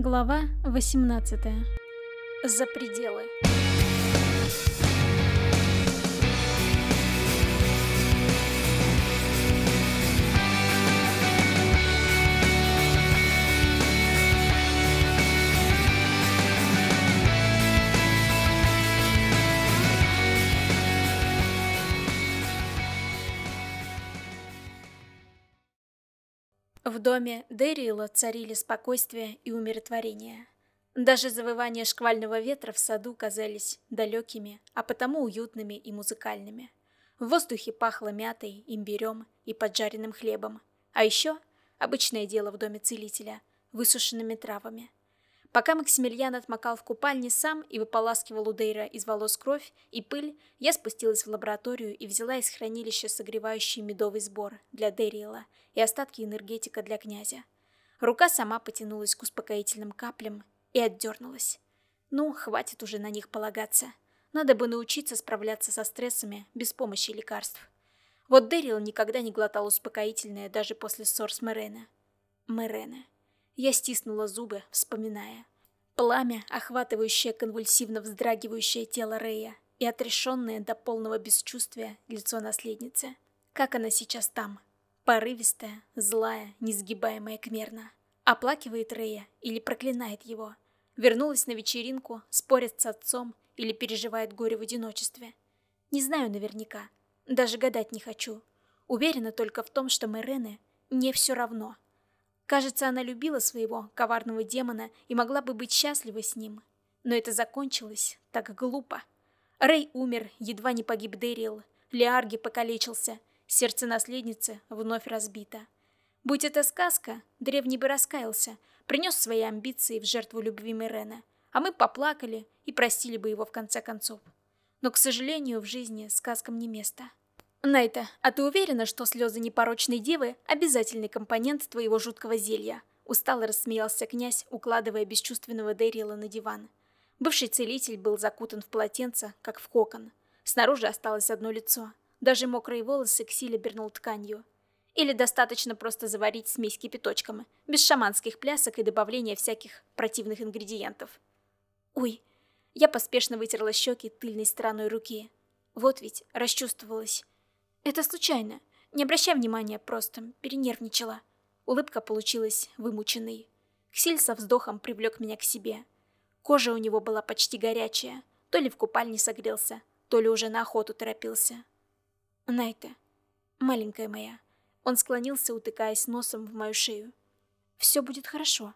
Глава 18. За пределы. В доме Дэрила царили спокойствие и умиротворение. Даже завывания шквального ветра в саду казались далекими, а потому уютными и музыкальными. В воздухе пахло мятой, имбирем и поджаренным хлебом. А еще, обычное дело в доме целителя, высушенными травами – Пока Максимилиан отмокал в купальне сам и выполаскивал у Дейра из волос кровь и пыль, я спустилась в лабораторию и взяла из хранилища согревающий медовый сбор для Дэриэла и остатки энергетика для князя. Рука сама потянулась к успокоительным каплям и отдернулась. Ну, хватит уже на них полагаться. Надо бы научиться справляться со стрессами без помощи лекарств. Вот Дэрил никогда не глотал успокоительное даже после ссор с Мэрена. Мэрена. Я стиснула зубы, вспоминая. Пламя, охватывающее конвульсивно вздрагивающее тело Рея и отрешенное до полного бесчувствия лицо наследницы. Как она сейчас там? Порывистая, злая, несгибаемая кмерна. Оплакивает Рея или проклинает его? Вернулась на вечеринку, спорит с отцом или переживает горе в одиночестве? Не знаю наверняка. Даже гадать не хочу. Уверена только в том, что Мэрене не все равно – Кажется, она любила своего коварного демона и могла бы быть счастлива с ним. Но это закончилось так глупо. Рэй умер, едва не погиб Дэрил. Леарги покалечился. Сердце наследницы вновь разбито. Будь это сказка, древний бы раскаялся, принес свои амбиции в жертву любви Мирена, а мы поплакали и простили бы его в конце концов. Но, к сожалению, в жизни сказкам не место. «Найта, а ты уверена, что слезы непорочной девы – обязательный компонент твоего жуткого зелья?» Устало рассмеялся князь, укладывая бесчувственного Дэрила на диван. Бывший целитель был закутан в полотенце, как в кокон. Снаружи осталось одно лицо. Даже мокрые волосы Ксиль обернул тканью. Или достаточно просто заварить смесь кипяточком, без шаманских плясок и добавления всяких противных ингредиентов. Ой, я поспешно вытерла щеки тыльной стороной руки. Вот ведь, расчувствовалась. Это случайно. Не обращай внимания, просто перенервничала. Улыбка получилась вымученной. Ксиль со вздохом привлек меня к себе. Кожа у него была почти горячая. То ли в купальне согрелся, то ли уже на охоту торопился. Найта, маленькая моя. Он склонился, утыкаясь носом в мою шею. Все будет хорошо.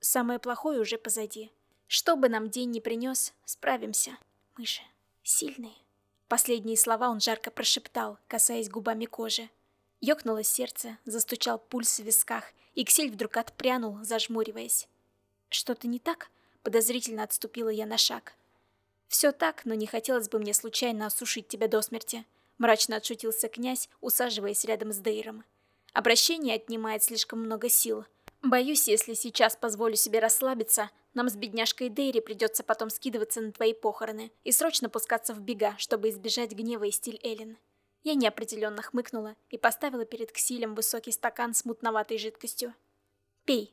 Самое плохое уже позади. Что бы нам день не принес, справимся. Мы же сильные. Последние слова он жарко прошептал, касаясь губами кожи. Ёкнуло сердце, застучал пульс в висках, и Ксель вдруг отпрянул, зажмуриваясь. «Что-то не так?» — подозрительно отступила я на шаг. «Все так, но не хотелось бы мне случайно осушить тебя до смерти», — мрачно отшутился князь, усаживаясь рядом с Дейром. «Обращение отнимает слишком много сил. Боюсь, если сейчас позволю себе расслабиться, нам с бедняжкой Дейри придется потом скидываться на твои похороны и срочно пускаться в бега, чтобы избежать гнева и стиль Эллен. Я неопределенно хмыкнула и поставила перед Ксилем высокий стакан с мутноватой жидкостью. «Пей.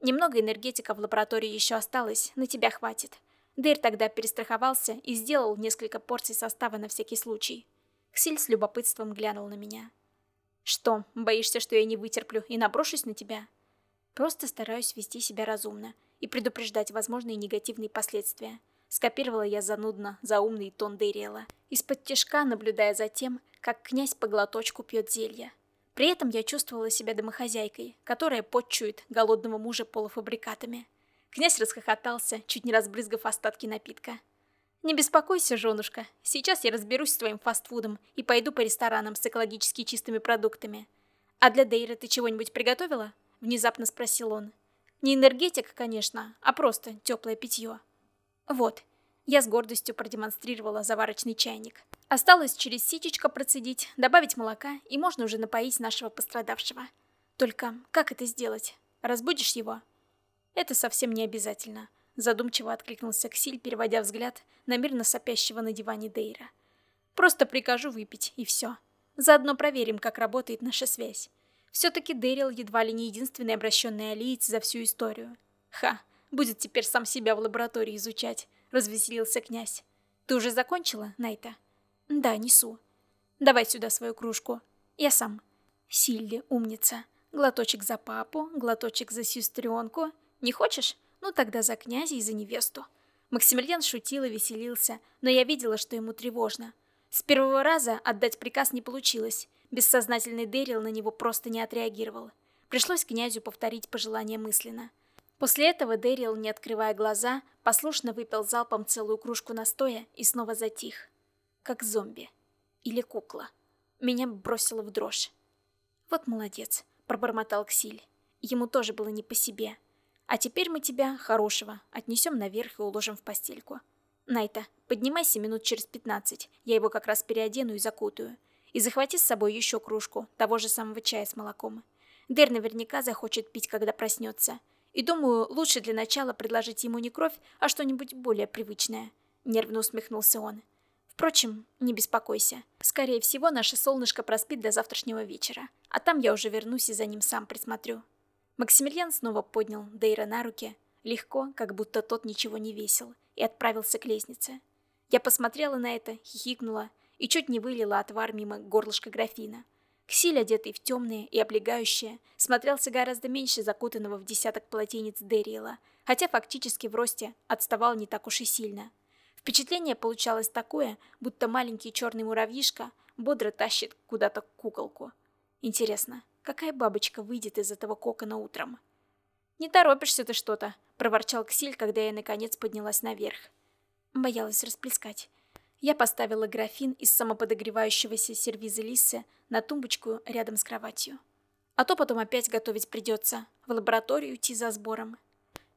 Немного энергетика в лаборатории еще осталось, на тебя хватит». Дейр тогда перестраховался и сделал несколько порций состава на всякий случай. Ксиль с любопытством глянул на меня. «Что, боишься, что я не вытерплю и наброшусь на тебя?» «Просто стараюсь вести себя разумно и предупреждать возможные негативные последствия. Скопировала я занудно заумный тон Дейриэла, из-под тяжка наблюдая за тем, как князь по глоточку пьет зелье. При этом я чувствовала себя домохозяйкой, которая подчует голодного мужа полуфабрикатами. Князь расхохотался, чуть не разбрызгав остатки напитка. «Не беспокойся, женушка, сейчас я разберусь с твоим фастфудом и пойду по ресторанам с экологически чистыми продуктами. А для Дейра ты чего-нибудь приготовила?» – внезапно спросил он. Не энергетик, конечно, а просто теплое питье. Вот, я с гордостью продемонстрировала заварочный чайник. Осталось через ситечко процедить, добавить молока, и можно уже напоить нашего пострадавшего. Только как это сделать? Разбудишь его? Это совсем не обязательно. Задумчиво откликнулся Ксиль, переводя взгляд на мирно сопящего на диване Дейра. Просто прикажу выпить, и все. Заодно проверим, как работает наша связь. Все-таки Дэрил едва ли не единственный обращенный алиец за всю историю. Ха, Будет теперь сам себя в лаборатории изучать», — развеселился князь. «Ты уже закончила, Найта?» «Да, несу». «Давай сюда свою кружку. Я сам». «Силли, умница. Глоточек за папу, глоточек за сестренку. Не хочешь? Ну тогда за князя и за невесту». Максимилиан шутил и веселился, но я видела, что ему тревожно. С первого раза отдать приказ не получилось. Бессознательный Дэрил на него просто не отреагировал. Пришлось князю повторить пожелание мысленно. После этого Дэрил, не открывая глаза, послушно выпил залпом целую кружку настоя и снова затих. Как зомби. Или кукла. Меня бросило в дрожь. «Вот молодец», — пробормотал Ксиль. Ему тоже было не по себе. А теперь мы тебя, хорошего, отнесем наверх и уложим в постельку. Найта, поднимайся минут через пятнадцать, я его как раз переодену и закутаю. И захвати с собой еще кружку, того же самого чая с молоком. Дэр наверняка захочет пить, когда проснется. И думаю, лучше для начала предложить ему не кровь, а что-нибудь более привычное. Нервно усмехнулся он. Впрочем, не беспокойся. Скорее всего, наше солнышко проспит до завтрашнего вечера. А там я уже вернусь и за ним сам присмотрю. Максимилиан снова поднял Дейра на руки, легко, как будто тот ничего не весил, и отправился к лестнице. Я посмотрела на это, хихикнула и чуть не вылила отвар мимо горлышка графина. Ксиль, одетый в темные и облегающие, смотрелся гораздо меньше закутанного в десяток полотенец Дериэла, хотя фактически в росте отставал не так уж и сильно. Впечатление получалось такое, будто маленький черный муравьишка бодро тащит куда-то куколку. Интересно, Какая бабочка выйдет из этого кокона утром? «Не торопишься ты что-то», — проворчал Ксиль, когда я наконец поднялась наверх. Боялась расплескать. Я поставила графин из самоподогревающегося сервиза Лисы на тумбочку рядом с кроватью. А то потом опять готовить придется, в лабораторию идти за сбором.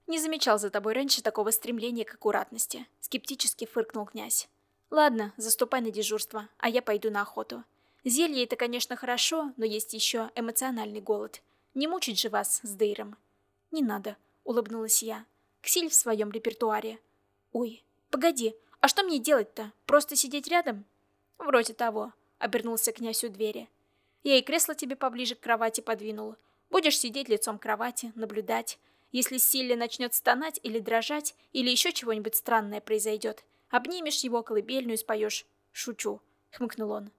«Не замечал за тобой раньше такого стремления к аккуратности», — скептически фыркнул князь. «Ладно, заступай на дежурство, а я пойду на охоту. Зелье это, конечно, хорошо, но есть еще эмоциональный голод. Не мучить же вас с Дейром. Не надо, улыбнулась я. Ксиль в своем репертуаре. Ой, погоди, а что мне делать-то? Просто сидеть рядом? Вроде того, обернулся князь у двери. Я и кресло тебе поближе к кровати подвинул. Будешь сидеть лицом к кровати, наблюдать. Если Силли начнет стонать или дрожать, или еще чего-нибудь странное произойдет, обнимешь его колыбельную и споешь. Шучу, хмыкнул он.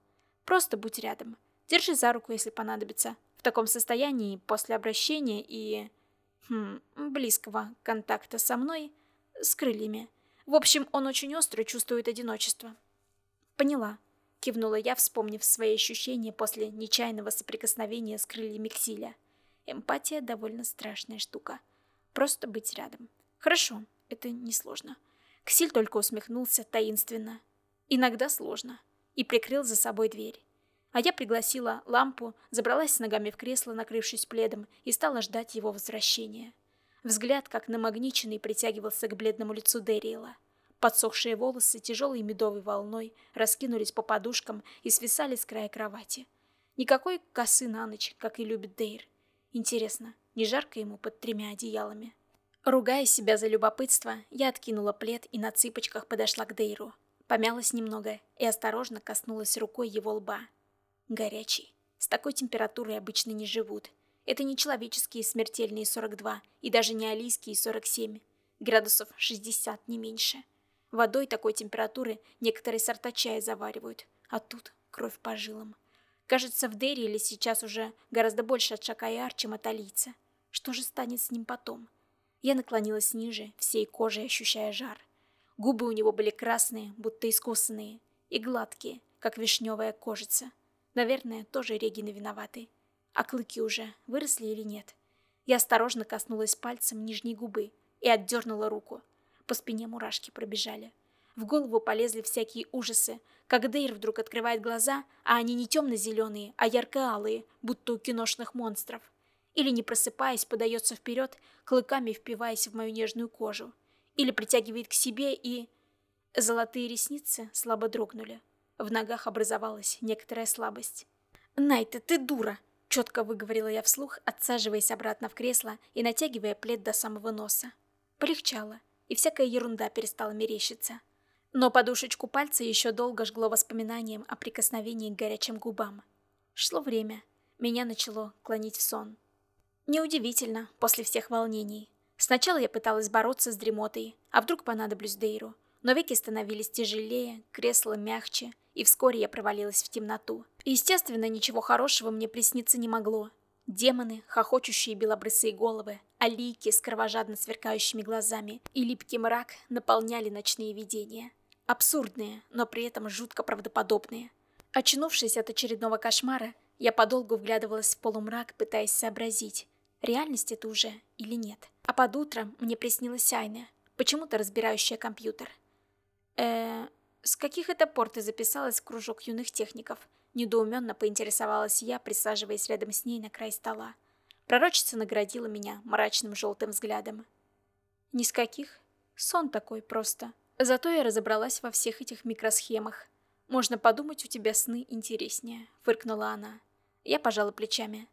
Просто будь рядом. Держи за руку, если понадобится. В таком состоянии, после обращения и... Хм, близкого контакта со мной, с крыльями. В общем, он очень остро чувствует одиночество. Поняла. Кивнула я, вспомнив свои ощущения после нечаянного соприкосновения с крыльями Ксиля. Эмпатия довольно страшная штука. Просто быть рядом. Хорошо, это несложно. Ксиль только усмехнулся таинственно. Иногда сложно и прикрыл за собой дверь. А я пригласила лампу, забралась с ногами в кресло, накрывшись пледом, и стала ждать его возвращения. Взгляд, как намагниченный, притягивался к бледному лицу Дэриэла. Подсохшие волосы тяжелой медовой волной раскинулись по подушкам и свисали с края кровати. Никакой косы на ночь, как и любит Дейр. Интересно, не жарко ему под тремя одеялами? Ругая себя за любопытство, я откинула плед и на цыпочках подошла к Дейру. Помялась немного и осторожно коснулась рукой его лба. Горячий. С такой температурой обычно не живут. Это не человеческие смертельные 42 и даже не алийские 47. Градусов 60, не меньше. Водой такой температуры некоторые сорта чая заваривают, а тут кровь по жилам. Кажется, в Дерри сейчас уже гораздо больше от Шакаяр, чем от Алийца. Что же станет с ним потом? Я наклонилась ниже, всей кожей ощущая жар. Губы у него были красные, будто искусанные, и гладкие, как вишневая кожица. Наверное, тоже Регины виноваты. А клыки уже выросли или нет? Я осторожно коснулась пальцем нижней губы и отдернула руку. По спине мурашки пробежали. В голову полезли всякие ужасы, как Дейр вдруг открывает глаза, а они не темно-зеленые, а ярко-алые, будто у киношных монстров. Или, не просыпаясь, подается вперед, клыками впиваясь в мою нежную кожу или притягивает к себе и... Золотые ресницы слабо дрогнули. В ногах образовалась некоторая слабость. «Найта, ты дура!» — четко выговорила я вслух, отсаживаясь обратно в кресло и натягивая плед до самого носа. Полегчало, и всякая ерунда перестала мерещиться. Но подушечку пальца еще долго жгло воспоминанием о прикосновении к горячим губам. Шло время. Меня начало клонить в сон. Неудивительно, после всех волнений. Сначала я пыталась бороться с дремотой, а вдруг понадоблюсь Дейру. Но веки становились тяжелее, кресло мягче, и вскоре я провалилась в темноту. Естественно, ничего хорошего мне присниться не могло. Демоны, хохочущие белобрысые головы, алийки с кровожадно сверкающими глазами и липкий мрак наполняли ночные видения. Абсурдные, но при этом жутко правдоподобные. Очнувшись от очередного кошмара, я подолгу вглядывалась в полумрак, пытаясь сообразить, реальность это уже или нет. А под утро мне приснилась Айна, почему-то разбирающая компьютер. э с каких это пор ты записалась в кружок юных техников?» Недоуменно поинтересовалась я, присаживаясь рядом с ней на край стола. Пророчица наградила меня мрачным желтым взглядом. «Ни с каких. Сон такой просто. Зато я разобралась во всех этих микросхемах. Можно подумать, у тебя сны интереснее», — фыркнула она. Я пожала плечами.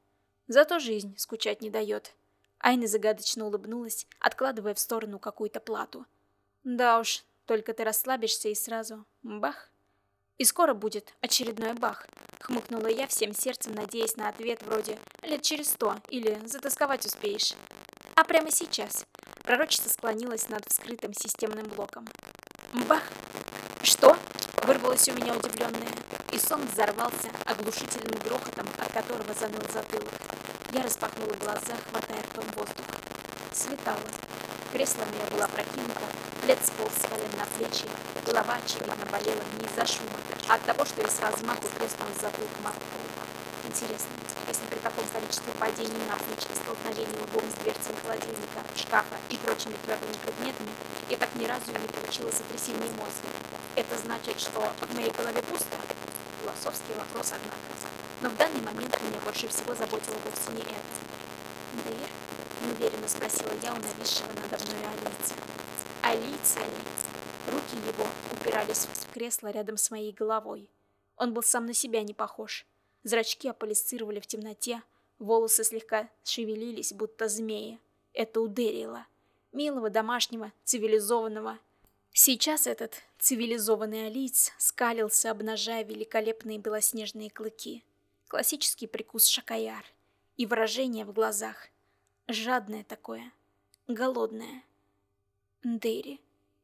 «Зато жизнь скучать не дает». Айна загадочно улыбнулась, откладывая в сторону какую-то плату. «Да уж, только ты расслабишься и сразу... бах!» И скоро будет очередной бах. Хмыкнула я всем сердцем, надеясь на ответ вроде «лет через сто» или «затасковать успеешь». А прямо сейчас. Пророчица склонилась над вскрытым системным блоком. Бах! Что? Вырвалось у меня удивленное, и сон взорвался оглушительным грохотом, от которого заныл затылок. Я распахнула глаза, хватая ртом воздух. Светало. Кресло мое было прокинуто, плед сполз с на плечи, голова очевидно болела не из-за шума, а от того, что я с размаху затылком об пол. Интересно, если при таком количестве падений навзничь и столкновении лбом с дверцей холодильника, шкафа и прочими твердыми предметами, я так ни разу не получила сотрясение мозга. Это значит, что в моей голове пусто? Философский вопрос, однако. Но в данный момент меня больше всего заботило вовсе не это. Дейр? Неуверенно спросила я у нависшего надо мной Алицы. Алица, Алица. Руки его упирались в кресло рядом с моей головой. Он был сам на себя не похож. Зрачки аполисцировали в темноте, волосы слегка шевелились, будто змеи. Это ударило. Милого, домашнего, цивилизованного. Сейчас этот цивилизованный алиц скалился, обнажая великолепные белоснежные клыки. Классический прикус шакаяр. И выражение в глазах. Жадное такое. Голодное. Дэри.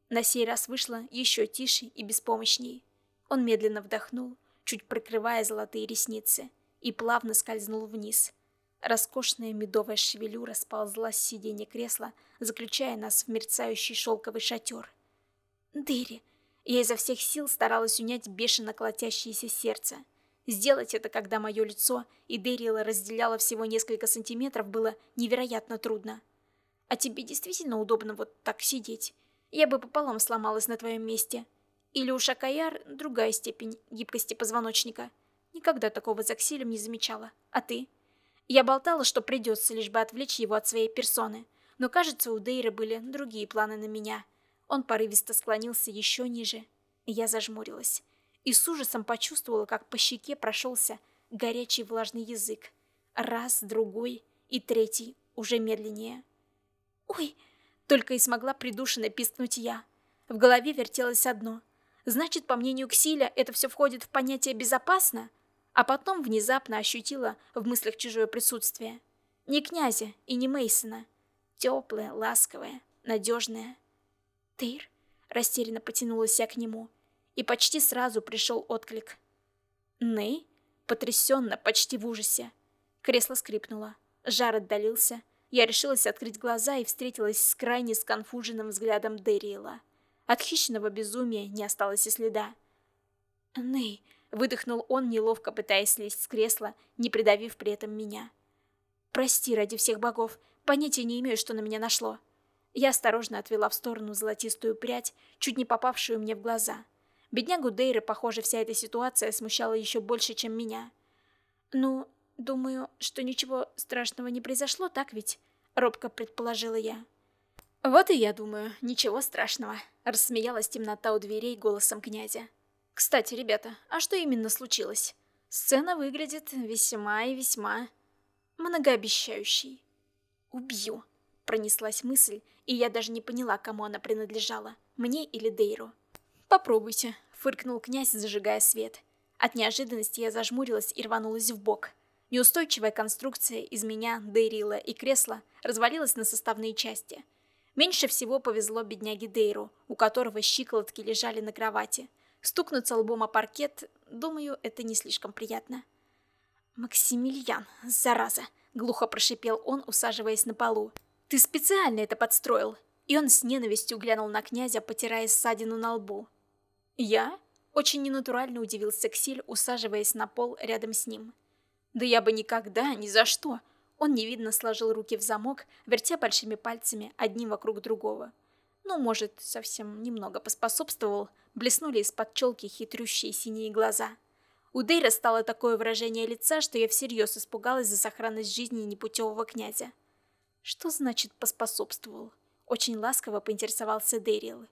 На сей раз вышло еще тише и беспомощней. Он медленно вдохнул, чуть прикрывая золотые ресницы, и плавно скользнул вниз. Роскошная медовая шевелюра сползла с сиденья кресла, заключая нас в мерцающий шелковый шатер. Дэри. Я изо всех сил старалась унять бешено колотящееся сердце. Сделать это, когда мое лицо и Дэрила разделяло всего несколько сантиметров, было невероятно трудно. А тебе действительно удобно вот так сидеть? Я бы пополам сломалась на твоем месте. Или у Шакаяр другая степень гибкости позвоночника. Никогда такого за Ксилем не замечала. А ты? Я болтала, что придется, лишь бы отвлечь его от своей персоны. Но, кажется, у Дейра были другие планы на меня. Он порывисто склонился еще ниже. Я зажмурилась и с ужасом почувствовала, как по щеке прошелся горячий влажный язык. Раз, другой и третий, уже медленнее. «Ой!» — только и смогла придушенно пискнуть я. В голове вертелось одно. Значит, по мнению Ксиля, это все входит в понятие «безопасно»? А потом внезапно ощутила в мыслях чужое присутствие. Не князя и не Мейсона. Теплое, ласковое, надежное. Тейр растерянно потянулась я к нему — и почти сразу пришел отклик. «Ней?» Потрясенно, почти в ужасе. Кресло скрипнуло. Жар отдалился. Я решилась открыть глаза и встретилась с крайне сконфуженным взглядом Дэриэла. От хищного безумия не осталось и следа. «Ней!» — выдохнул он, неловко пытаясь слезть с кресла, не придавив при этом меня. «Прости ради всех богов, понятия не имею, что на меня нашло». Я осторожно отвела в сторону золотистую прядь, чуть не попавшую мне в глаза — Беднягу Дейры, похоже, вся эта ситуация смущала еще больше, чем меня. «Ну, думаю, что ничего страшного не произошло, так ведь?» — робко предположила я. «Вот и я думаю, ничего страшного», — рассмеялась темнота у дверей голосом князя. «Кстати, ребята, а что именно случилось? Сцена выглядит весьма и весьма многообещающей». «Убью», — пронеслась мысль, и я даже не поняла, кому она принадлежала, мне или Дейру. «Попробуйте», — фыркнул князь, зажигая свет. От неожиданности я зажмурилась и рванулась в бок. Неустойчивая конструкция из меня, Дейрила и кресла развалилась на составные части. Меньше всего повезло бедняге Дейру, у которого щиколотки лежали на кровати. Стукнуться лбом о паркет, думаю, это не слишком приятно. «Максимилиан, зараза!» — глухо прошипел он, усаживаясь на полу. «Ты специально это подстроил!» И он с ненавистью глянул на князя, потирая ссадину на лбу. «Я?» — очень ненатурально удивился Ксиль, усаживаясь на пол рядом с ним. «Да я бы никогда, ни за что!» Он невидно сложил руки в замок, вертя большими пальцами одним вокруг другого. Ну, может, совсем немного поспособствовал, блеснули из-под челки хитрющие синие глаза. У Дейра стало такое выражение лица, что я всерьез испугалась за сохранность жизни непутевого князя. Что значит «поспособствовал»? Очень ласково поинтересовался Дэрил.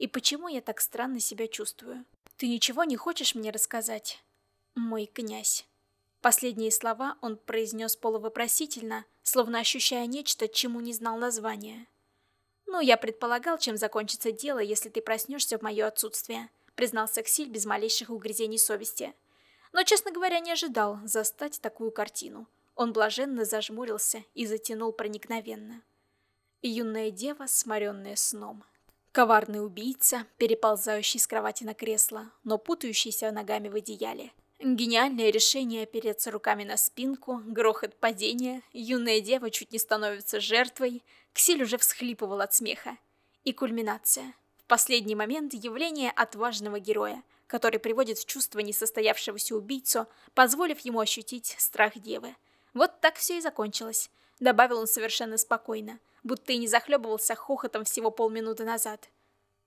И почему я так странно себя чувствую? Ты ничего не хочешь мне рассказать? Мой князь. Последние слова он произнес полувопросительно, словно ощущая нечто, чему не знал названия. «Ну, я предполагал, чем закончится дело, если ты проснешься в мое отсутствие», признался Ксиль без малейших угрызений совести. Но, честно говоря, не ожидал застать такую картину. Он блаженно зажмурился и затянул проникновенно юная дева, сморенная сном. Коварный убийца, переползающий с кровати на кресло, но путающийся ногами в одеяле. Гениальное решение опереться руками на спинку, грохот падения, юная дева чуть не становится жертвой, Ксиль уже всхлипывал от смеха. И кульминация. В последний момент явление отважного героя, который приводит в чувство несостоявшегося убийцу, позволив ему ощутить страх девы. Вот так все и закончилось, добавил он совершенно спокойно, будто и не захлебывался хохотом всего полминуты назад.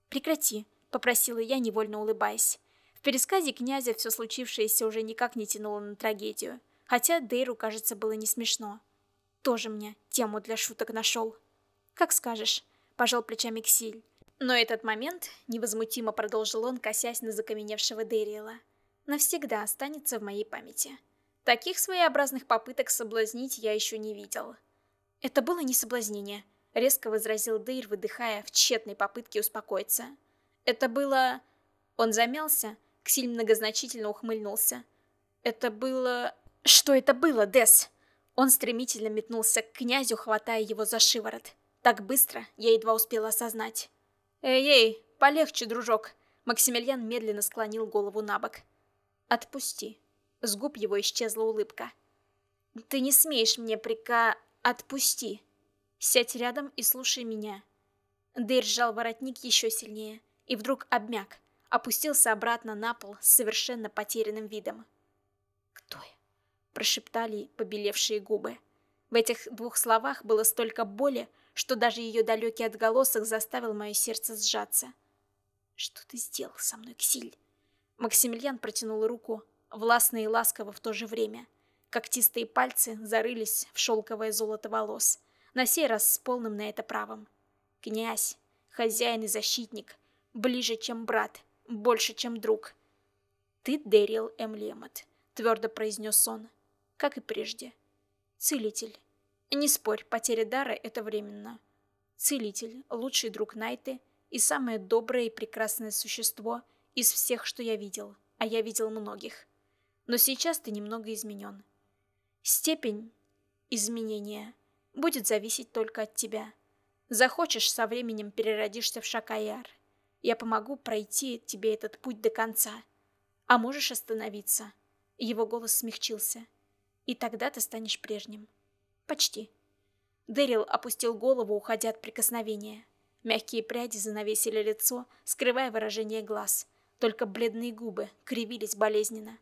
«Прекрати», — попросила я, невольно улыбаясь. В пересказе князя все случившееся уже никак не тянуло на трагедию, хотя Дейру, кажется, было не смешно. Тоже мне тему для шуток нашел. «Как скажешь», — пожал плечами Ксиль. Но этот момент, невозмутимо продолжил он, косясь на закаменевшего Дейриэла, навсегда останется в моей памяти. Таких своеобразных попыток соблазнить я еще не видел. «Это было не соблазнение», — резко возразил Дейр, выдыхая в тщетной попытке успокоиться. «Это было...» Он замялся, Ксиль многозначительно ухмыльнулся. «Это было...» «Что это было, Дес?» Он стремительно метнулся к князю, хватая его за шиворот. Так быстро я едва успела осознать. «Эй-эй, полегче, дружок!» Максимилиан медленно склонил голову на бок. «Отпусти». С губ его исчезла улыбка. «Ты не смеешь мне прика...» «Отпусти. Сядь рядом и слушай меня». Дейр сжал воротник еще сильнее и вдруг обмяк, опустился обратно на пол с совершенно потерянным видом. «Кто я?» – прошептали побелевшие губы. В этих двух словах было столько боли, что даже ее далекий отголосок заставил мое сердце сжаться. «Что ты сделал со мной, Ксиль?» Максимилиан протянул руку, властно и ласково в то же время – Когтистые пальцы зарылись в шелковое золото волос, на сей раз с полным на это правом. Князь, хозяин и защитник, ближе, чем брат, больше, чем друг. «Ты Дэрил Эмлемот», — твердо произнес он, как и прежде. «Целитель. Не спорь, потеря дара — это временно. Целитель, лучший друг Найты и самое доброе и прекрасное существо из всех, что я видел, а я видел многих. Но сейчас ты немного изменен. Степень изменения будет зависеть только от тебя. Захочешь, со временем переродишься в Шакаяр. Я помогу пройти тебе этот путь до конца. А можешь остановиться. Его голос смягчился. И тогда ты станешь прежним. Почти. Дэрил опустил голову, уходя от прикосновения. Мягкие пряди занавесили лицо, скрывая выражение глаз. Только бледные губы кривились болезненно.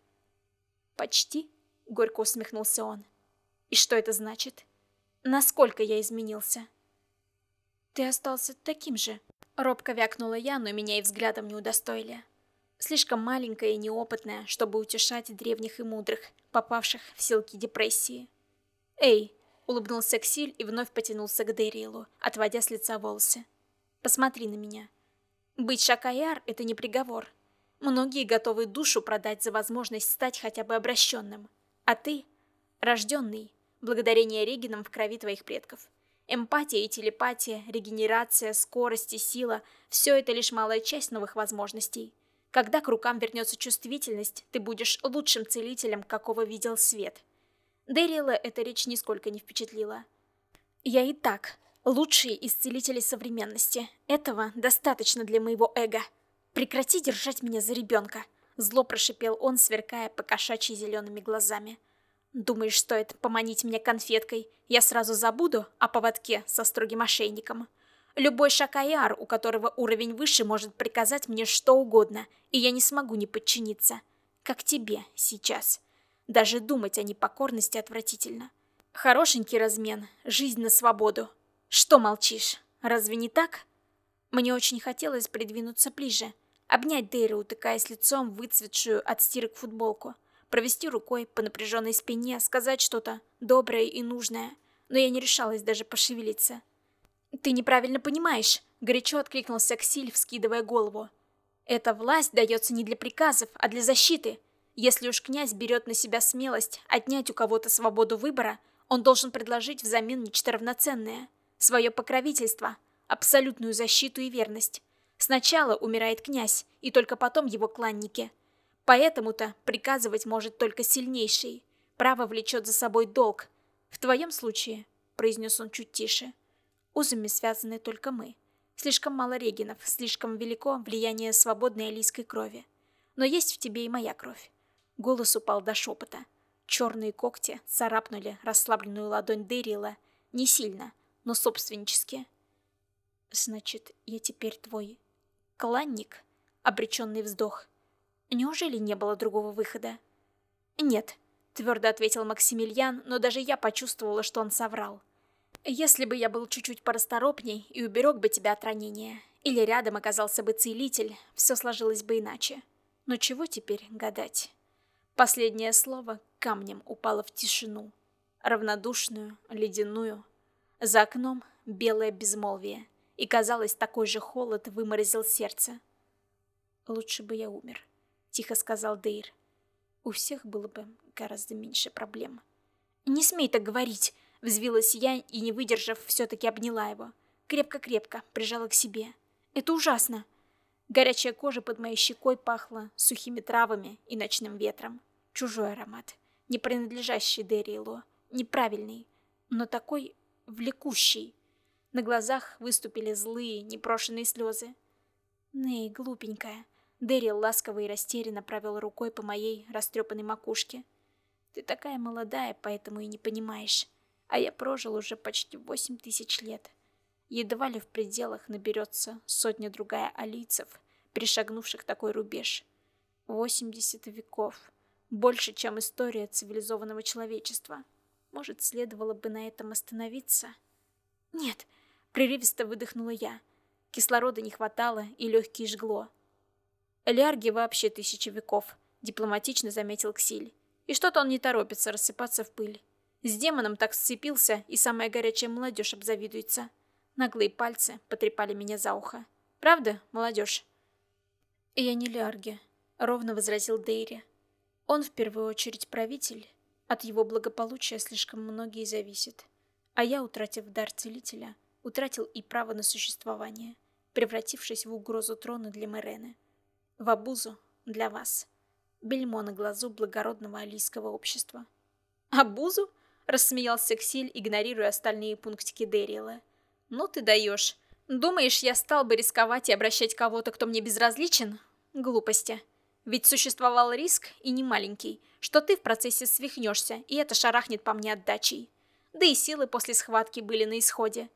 «Почти?» Горько усмехнулся он. И что это значит? Насколько я изменился? Ты остался таким же. Робко вякнула я, но меня и взглядом не удостоили. Слишком маленькая и неопытная, чтобы утешать древних и мудрых, попавших в силки депрессии. «Эй!» — улыбнулся Ксиль и вновь потянулся к Дэрилу, отводя с лица волосы. «Посмотри на меня. Быть Шакаяр — это не приговор. Многие готовы душу продать за возможность стать хотя бы обращенным. А ты — рожденный, благодарение Регинам в крови твоих предков. Эмпатия и телепатия, регенерация, скорость и сила — все это лишь малая часть новых возможностей. Когда к рукам вернется чувствительность, ты будешь лучшим целителем, какого видел свет. Дэрила эта речь нисколько не впечатлила. «Я и так лучший из целителей современности. Этого достаточно для моего эго. Прекрати держать меня за ребенка!» Зло прошипел он, сверкая по кошачьи зелеными глазами. «Думаешь, стоит поманить меня конфеткой? Я сразу забуду о поводке со строгим ошейником?» Любой шакаяр, у которого уровень выше, может приказать мне что угодно, и я не смогу не подчиниться. Как тебе сейчас. Даже думать о непокорности отвратительно. Хорошенький размен, жизнь на свободу. Что молчишь? Разве не так? Мне очень хотелось придвинуться ближе, обнять Дейра, утыкаясь лицом в выцветшую от стирок футболку, провести рукой по напряженной спине, сказать что-то доброе и нужное, но я не решалась даже пошевелиться. «Ты неправильно понимаешь», — горячо откликнулся Ксиль, вскидывая голову. «Эта власть дается не для приказов, а для защиты. Если уж князь берет на себя смелость отнять у кого-то свободу выбора, он должен предложить взамен нечто равноценное. Свое покровительство, абсолютную защиту и верность. Сначала умирает князь, и только потом его кланники. Поэтому-то приказывать может только сильнейший. Право влечет за собой долг. В твоем случае, — произнес он чуть тише, — Узами связаны только мы. Слишком мало регенов, слишком велико влияние свободной алийской крови. Но есть в тебе и моя кровь. Голос упал до шепота. Черные когти царапнули расслабленную ладонь Дэрила. Не сильно, но собственнически. Значит, я теперь твой... кланник? Обреченный вздох. Неужели не было другого выхода? Нет, твердо ответил Максимилиан, но даже я почувствовала, что он соврал. Если бы я был чуть-чуть порасторопней и уберег бы тебя от ранения, или рядом оказался бы целитель, все сложилось бы иначе. Но чего теперь гадать? Последнее слово камнем упало в тишину. Равнодушную, ледяную. За окном белое безмолвие, и, казалось, такой же холод выморозил сердце. «Лучше бы я умер», — тихо сказал Дейр. «У всех было бы гораздо меньше проблем». «Не смей так говорить!» Взвилась я и, не выдержав, все-таки обняла его. Крепко-крепко прижала к себе. Это ужасно. Горячая кожа под моей щекой пахла сухими травами и ночным ветром. Чужой аромат, не принадлежащий Дэрилу, неправильный, но такой влекущий. На глазах выступили злые, непрошенные слезы. «Ней, глупенькая», Дэрил ласково и растерянно провел рукой по моей растрепанной макушке. «Ты такая молодая, поэтому и не понимаешь а я прожил уже почти восемь тысяч лет. Едва ли в пределах наберется сотня-другая алийцев, перешагнувших такой рубеж. Восемьдесят веков. Больше, чем история цивилизованного человечества. Может, следовало бы на этом остановиться? Нет, прерывисто выдохнула я. Кислорода не хватало и легкие жгло. Элиарги вообще тысячи веков, дипломатично заметил Ксиль. И что-то он не торопится рассыпаться в пыль. С демоном так сцепился, и самая горячая молодежь обзавидуется. Наглые пальцы потрепали меня за ухо. Правда, молодежь? Я не Лярги, ровно возразил Дейри. Он в первую очередь правитель. От его благополучия слишком многие зависят. А я, утратив дар целителя, утратил и право на существование, превратившись в угрозу трона для Мэрены. В обузу для вас. Бельмо на глазу благородного алийского общества. Обузу? Рассмеялся Ксиль, игнорируя остальные пунктики Дэрила. «Ну ты даешь. Думаешь, я стал бы рисковать и обращать кого-то, кто мне безразличен? Глупости. Ведь существовал риск, и не маленький, что ты в процессе свихнешься, и это шарахнет по мне отдачей. Да и силы после схватки были на исходе.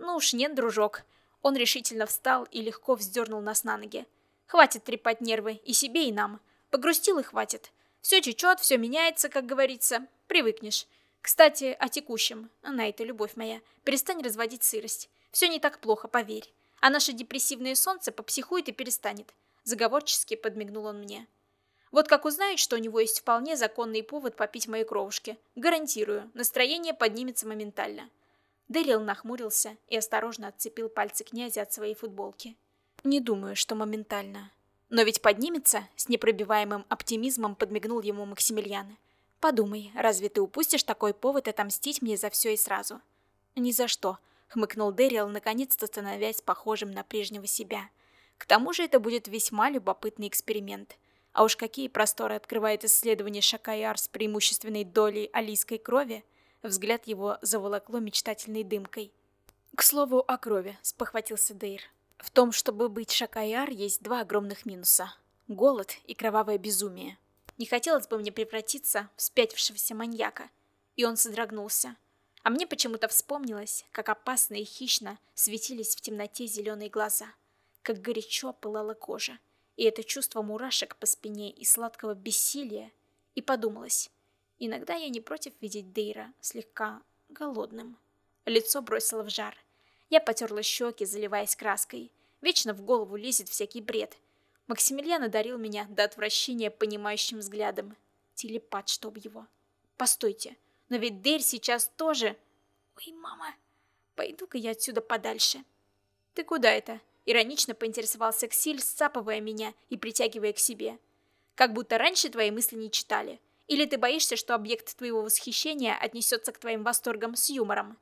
Ну уж нет, дружок». Он решительно встал и легко вздернул нас на ноги. «Хватит трепать нервы, и себе, и нам. Погрустил и хватит. Все течет, все меняется, как говорится. Привыкнешь. Кстати, о текущем. Найта, любовь моя, перестань разводить сырость. Все не так плохо, поверь. А наше депрессивное солнце попсихует и перестанет. Заговорчески подмигнул он мне. Вот как узнает, что у него есть вполне законный повод попить мои кровушки. Гарантирую, настроение поднимется моментально. Дэрил нахмурился и осторожно отцепил пальцы князя от своей футболки. Не думаю, что моментально. Но ведь поднимется, с непробиваемым оптимизмом подмигнул ему Максимилиан. Подумай, разве ты упустишь такой повод отомстить мне за все и сразу? Ни за что, хмыкнул Дэрил, наконец-то становясь похожим на прежнего себя. К тому же это будет весьма любопытный эксперимент. А уж какие просторы открывает исследование Шакаяр с преимущественной долей алийской крови, взгляд его заволокло мечтательной дымкой. «К слову о крови», — спохватился Дейр. «В том, чтобы быть Шакаяр, есть два огромных минуса — голод и кровавое безумие. Не хотелось бы мне превратиться в спятившегося маньяка». И он содрогнулся. А мне почему-то вспомнилось, как опасно и хищно светились в темноте зеленые глаза, как горячо пылала кожа, и это чувство мурашек по спине и сладкого бессилия, и подумалось, иногда я не против видеть Дейра слегка голодным. Лицо бросило в жар. Я потерла щеки, заливаясь краской. Вечно в голову лезет всякий бред. Максимилиан одарил меня до отвращения понимающим взглядом. Телепат, чтоб его. Постойте, но ведь Дейр сейчас тоже... Ой, мама, пойду-ка я отсюда подальше. Ты куда это? Иронично поинтересовался Ксиль, сцапывая меня и притягивая к себе. Как будто раньше твои мысли не читали. Или ты боишься, что объект твоего восхищения отнесется к твоим восторгам с юмором?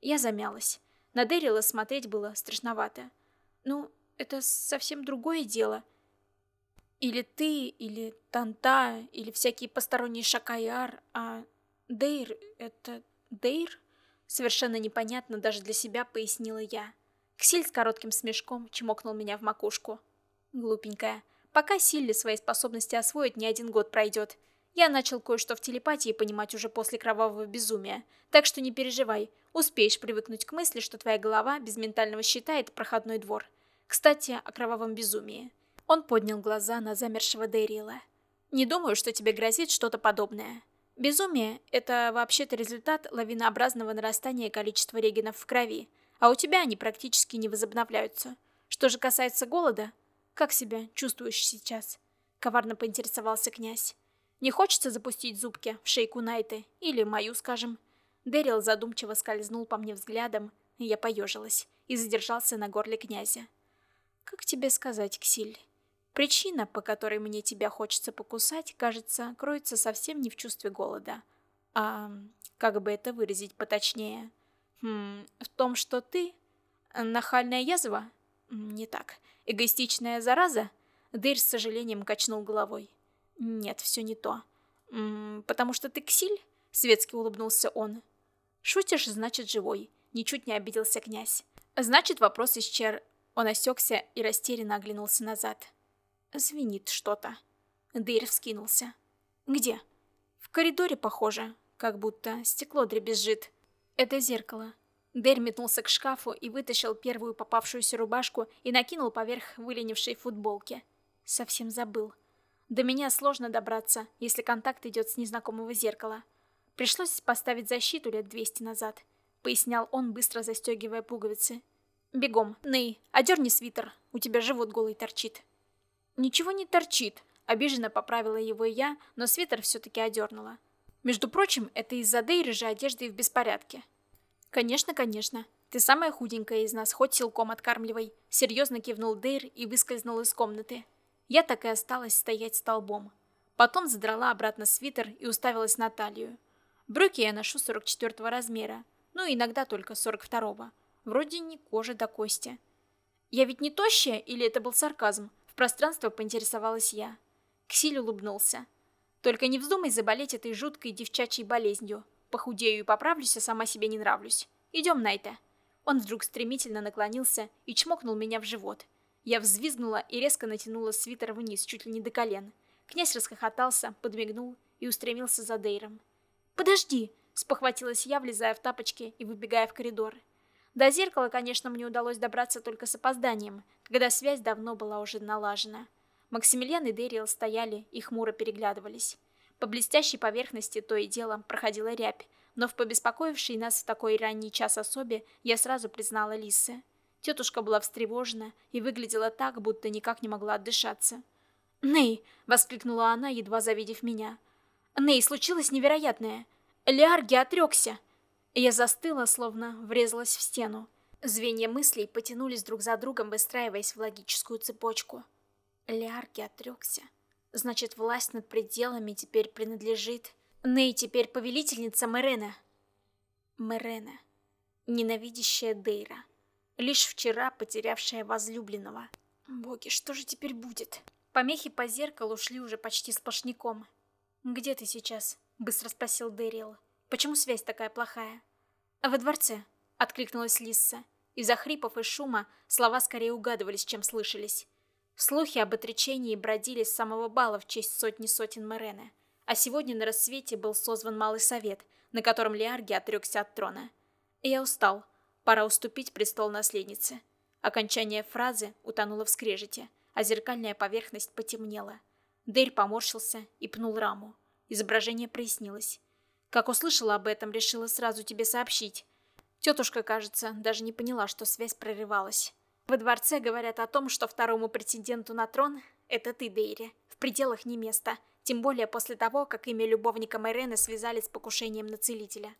Я замялась. На Дэрила смотреть было страшновато. Ну, это совсем другое дело. Или ты, или Танта, или всякие посторонние Шакаяр, а Дейр — это Дейр? Совершенно непонятно даже для себя пояснила я. Ксиль с коротким смешком чмокнул меня в макушку. Глупенькая. Пока Силли свои способности освоит, не один год пройдет. Я начал кое-что в телепатии понимать уже после кровавого безумия, так что не переживай, успеешь привыкнуть к мысли, что твоя голова без ментального щита — это проходной двор. Кстати, о кровавом безумии. Он поднял глаза на замершего Дейрила. Не думаю, что тебе грозит что-то подобное. Безумие — это вообще-то результат лавинообразного нарастания количества регенов в крови, а у тебя они практически не возобновляются. Что же касается голода, как себя чувствуешь сейчас? Коварно поинтересовался князь. Не хочется запустить зубки в шейку Найты, или мою, скажем. Дэрил задумчиво скользнул по мне взглядом, и я поежилась, и задержался на горле князя. «Как тебе сказать, Ксиль? Причина, по которой мне тебя хочется покусать, кажется, кроется совсем не в чувстве голода. А как бы это выразить поточнее? Хм, в том, что ты... Нахальная язва? Не так. Эгоистичная зараза? Дырь с сожалением качнул головой. «Нет, все не то. М -м, потому что ты Ксиль?» — светски улыбнулся он. «Шутишь, значит, живой», — ничуть не обиделся князь. «Значит, вопрос исчер...» Он осекся и растерянно оглянулся назад. Звенит что-то. Дейр вскинулся. «Где?» «В коридоре, похоже, как будто стекло дребезжит. Это зеркало». Дейр метнулся к шкафу и вытащил первую попавшуюся рубашку и накинул поверх выленившей футболки. Совсем забыл. До меня сложно добраться, если контакт идет с незнакомого зеркала. Пришлось поставить защиту лет 200 назад, пояснял он, быстро застегивая пуговицы. Бегом, Ней, одерни свитер, у тебя живот голый торчит. Ничего не торчит, обиженно поправила его я, но свитер все-таки одернула. Между прочим, это из-за Дейры же одежды в беспорядке. Конечно, конечно. Ты самая худенькая из нас, хоть силком откармливай. Серьезно кивнул Дейр и выскользнул из комнаты. Я так и осталась стоять столбом. Потом задрала обратно свитер и уставилась на талию. Брюки я ношу 44 размера, ну иногда только 42-го. Вроде не кожа до кости. Я ведь не тощая, или это был сарказм? В пространство поинтересовалась я. Ксиль улыбнулся. Только не вздумай заболеть этой жуткой девчачьей болезнью. Похудею и поправлюсь, а сама себе не нравлюсь. Идем, Найта. Он вдруг стремительно наклонился и чмокнул меня в живот. Я взвизгнула и резко натянула свитер вниз, чуть ли не до колен. Князь расхохотался, подмигнул и устремился за Дейром. «Подожди!» — спохватилась я, влезая в тапочки и выбегая в коридор. До зеркала, конечно, мне удалось добраться только с опозданием, когда связь давно была уже налажена. Максимилиан и Дейрил стояли и хмуро переглядывались. По блестящей поверхности то и дело проходила рябь, но в побеспокоившей нас в такой ранний час особе я сразу признала Лисы. Тетушка была встревожена и выглядела так, будто никак не могла отдышаться. «Ней!» — воскликнула она, едва завидев меня. «Ней, случилось невероятное! Лиарги отрекся!» Я застыла, словно врезалась в стену. Звенья мыслей потянулись друг за другом, выстраиваясь в логическую цепочку. Лиарги отрекся. Значит, власть над пределами теперь принадлежит... Ней теперь повелительница Мерена. Мерена. Ненавидящая Дейра лишь вчера потерявшая возлюбленного. Боги, что же теперь будет? Помехи по зеркалу шли уже почти сплошняком. «Где ты сейчас?» — быстро спросил Дэрил. «Почему связь такая плохая?» «Во дворце», — откликнулась Лисса. Из-за хрипов и шума слова скорее угадывались, чем слышались. Слухи об отречении бродили с самого бала в честь сотни сотен Мерены. А сегодня на рассвете был созван Малый Совет, на котором Лиарги отрекся от трона. я устал. Пора уступить престол наследнице. Окончание фразы утонуло в скрежете, а зеркальная поверхность потемнела. Дэрь поморщился и пнул раму. Изображение прояснилось. Как услышала об этом, решила сразу тебе сообщить. Тетушка, кажется, даже не поняла, что связь прерывалась. Во дворце говорят о том, что второму претенденту на трон — это ты, Дейри. В пределах не место. Тем более после того, как имя любовника Майрены связали с покушением на целителя.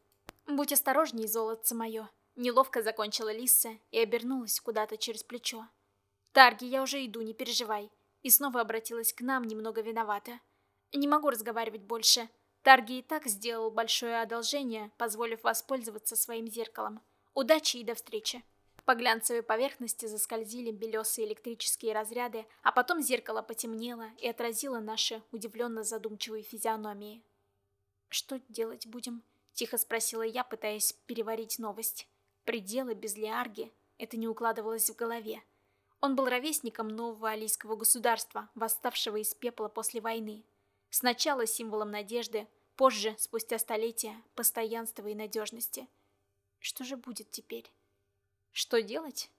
Будь осторожней, золотце мое. Неловко закончила Лисса и обернулась куда-то через плечо. «Тарги, я уже иду, не переживай». И снова обратилась к нам, немного виновата. «Не могу разговаривать больше. Тарги и так сделал большое одолжение, позволив воспользоваться своим зеркалом. Удачи и до встречи. По глянцевой поверхности заскользили белесые электрические разряды, а потом зеркало потемнело и отразило наши удивленно задумчивые физиономии. «Что делать будем?» – тихо спросила я, пытаясь переварить новость. Пределы без Лиарги – это не укладывалось в голове. Он был ровесником нового алийского государства, восставшего из пепла после войны. Сначала символом надежды, позже, спустя столетия, постоянства и надежности. Что же будет теперь? Что делать?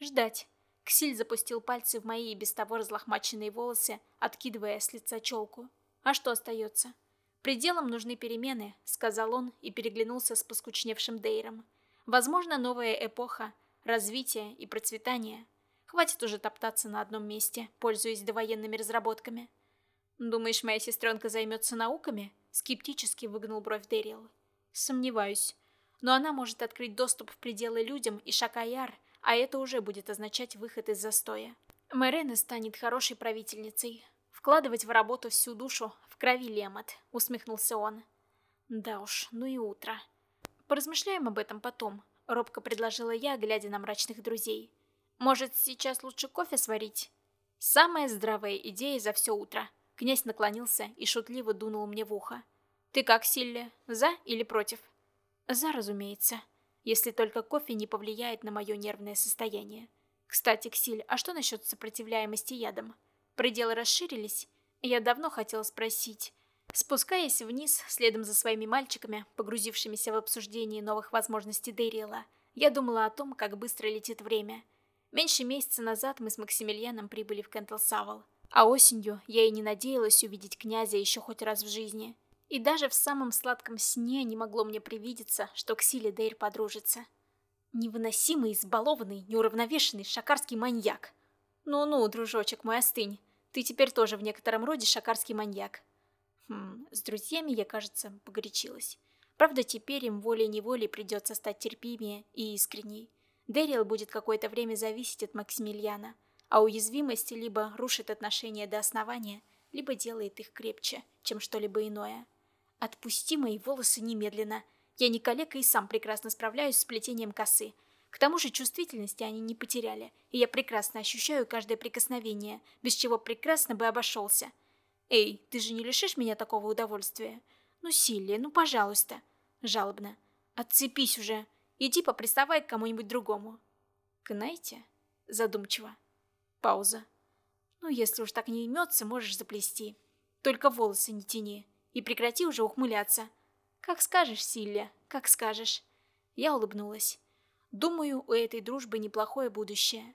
Ждать. Ксиль запустил пальцы в мои и без того разлохмаченные волосы, откидывая с лица челку. А что остается? Пределам нужны перемены, сказал он и переглянулся с поскучневшим Дейром. Возможно, новая эпоха, развитие и процветание. Хватит уже топтаться на одном месте, пользуясь довоенными разработками. «Думаешь, моя сестренка займется науками?» Скептически выгнул бровь Дэрил. «Сомневаюсь. Но она может открыть доступ в пределы людям и Шакаяр, а это уже будет означать выход из застоя. Мэрена станет хорошей правительницей. Вкладывать в работу всю душу в крови Лемот», — усмехнулся он. «Да уж, ну и утро». «Поразмышляем об этом потом», — робко предложила я, глядя на мрачных друзей. «Может, сейчас лучше кофе сварить?» «Самая здравая идея за все утро», Князь наклонился и шутливо дунул мне в ухо. «Ты как, Силли, за или против?» «За, разумеется. Если только кофе не повлияет на мое нервное состояние. Кстати, Ксиль, а что насчет сопротивляемости ядом? Пределы расширились? Я давно хотела спросить». Спускаясь вниз, следом за своими мальчиками, погрузившимися в обсуждение новых возможностей Дэриэла, я думала о том, как быстро летит время. Меньше месяца назад мы с Максимилианом прибыли в Кентл-Савал. А осенью я и не надеялась увидеть князя еще хоть раз в жизни. И даже в самом сладком сне не могло мне привидеться, что Ксили Дейр подружится. Невыносимый, избалованный, неуравновешенный шакарский маньяк. Ну-ну, дружочек мой, остынь. Ты теперь тоже в некотором роде шакарский маньяк. Хм, с друзьями я, кажется, погорячилась. Правда, теперь им волей-неволей придется стать терпимее и искренней. Дэрил будет какое-то время зависеть от Максимилиана – а уязвимость либо рушит отношения до основания, либо делает их крепче, чем что-либо иное. Отпусти мои волосы немедленно. Я не калека и сам прекрасно справляюсь с плетением косы. К тому же чувствительности они не потеряли, и я прекрасно ощущаю каждое прикосновение, без чего прекрасно бы обошелся. Эй, ты же не лишишь меня такого удовольствия? Ну, Силли, ну, пожалуйста. Жалобно. Отцепись уже. Иди поприставай к кому-нибудь другому. К Найте? Задумчиво. Пауза. Ну, если уж так не имется, можешь заплести. Только волосы не тяни. И прекрати уже ухмыляться. Как скажешь, Силля, как скажешь. Я улыбнулась. Думаю, у этой дружбы неплохое будущее.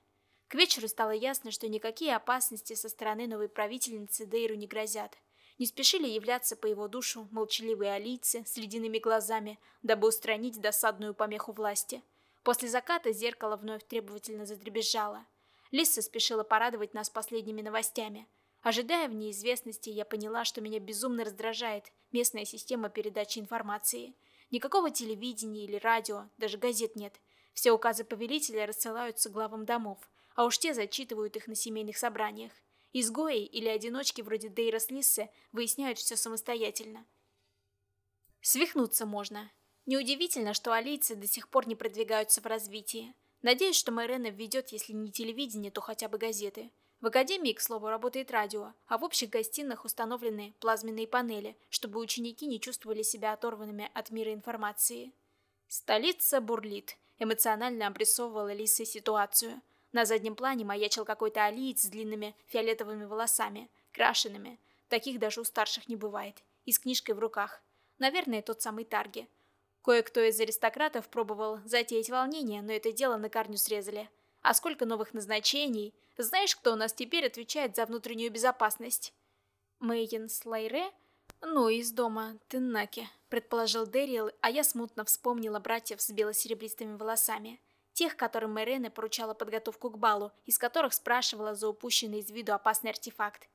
К вечеру стало ясно, что никакие опасности со стороны новой правительницы Дейру не грозят. Не спешили являться по его душу молчаливые алийцы с ледяными глазами, дабы устранить досадную помеху власти. После заката зеркало вновь требовательно задребезжало. Лиса спешила порадовать нас последними новостями. Ожидая в неизвестности, я поняла, что меня безумно раздражает местная система передачи информации. Никакого телевидения или радио, даже газет нет. Все указы повелителя рассылаются главам домов, а уж те зачитывают их на семейных собраниях. Изгои или одиночки вроде Дейрос Лиссы выясняют все самостоятельно. Свихнуться можно. Неудивительно, что алийцы до сих пор не продвигаются в развитии. Надеюсь, что Майрена введет, если не телевидение, то хотя бы газеты. В академии, к слову, работает радио, а в общих гостиных установлены плазменные панели, чтобы ученики не чувствовали себя оторванными от мира информации. Столица бурлит, эмоционально обрисовывала Лиса ситуацию. На заднем плане маячил какой-то алиец с длинными фиолетовыми волосами, крашенными. Таких даже у старших не бывает. И с книжкой в руках. Наверное, тот самый Тарги. Кое-кто из аристократов пробовал затеять волнение, но это дело на корню срезали. А сколько новых назначений? Знаешь, кто у нас теперь отвечает за внутреннюю безопасность? Мэйген Слайре? Ну, из дома Теннаки, предположил Дэрил, а я смутно вспомнила братьев с бело-серебристыми волосами. Тех, которым Мэрене поручала подготовку к балу, из которых спрашивала за упущенный из виду опасный артефакт.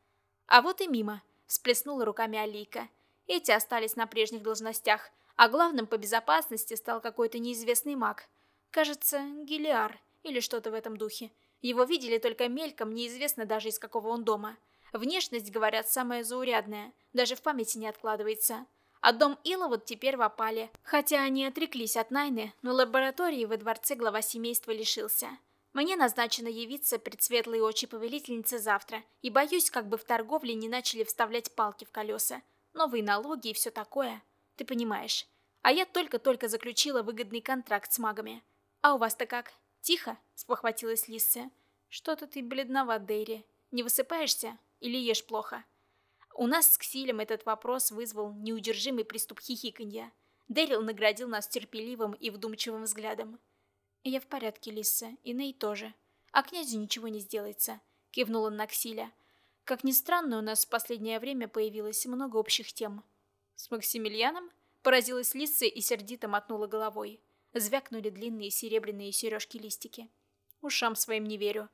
А вот и мимо, всплеснула руками Алика. Эти остались на прежних должностях, а главным по безопасности стал какой-то неизвестный маг. Кажется, Гелиар или что-то в этом духе. Его видели только мельком, неизвестно даже из какого он дома. Внешность, говорят, самая заурядная, даже в памяти не откладывается. А дом Ила вот теперь в опале. Хотя они отреклись от Найны, но лаборатории во дворце глава семейства лишился. Мне назначено явиться пред светлые очи повелительницы завтра, и боюсь, как бы в торговле не начали вставлять палки в колеса. Новые налоги и все такое. Ты понимаешь. А я только-только заключила выгодный контракт с магами. А у вас-то как? «Тихо!» — спохватилась Лисса. «Что-то ты бледноват, Дэйри. Не высыпаешься? Или ешь плохо?» У нас с Ксилем этот вопрос вызвал неудержимый приступ хихиканья. Дэрил наградил нас терпеливым и вдумчивым взглядом. «Я в порядке, Лисса, и Ней тоже. А князю ничего не сделается», — кивнула на Ксиля. «Как ни странно, у нас в последнее время появилось много общих тем». «С Максимилианом?» — поразилась Лисса и сердито мотнула головой. Звякнули длинные серебряные сережки-листики. Ушам своим не верю.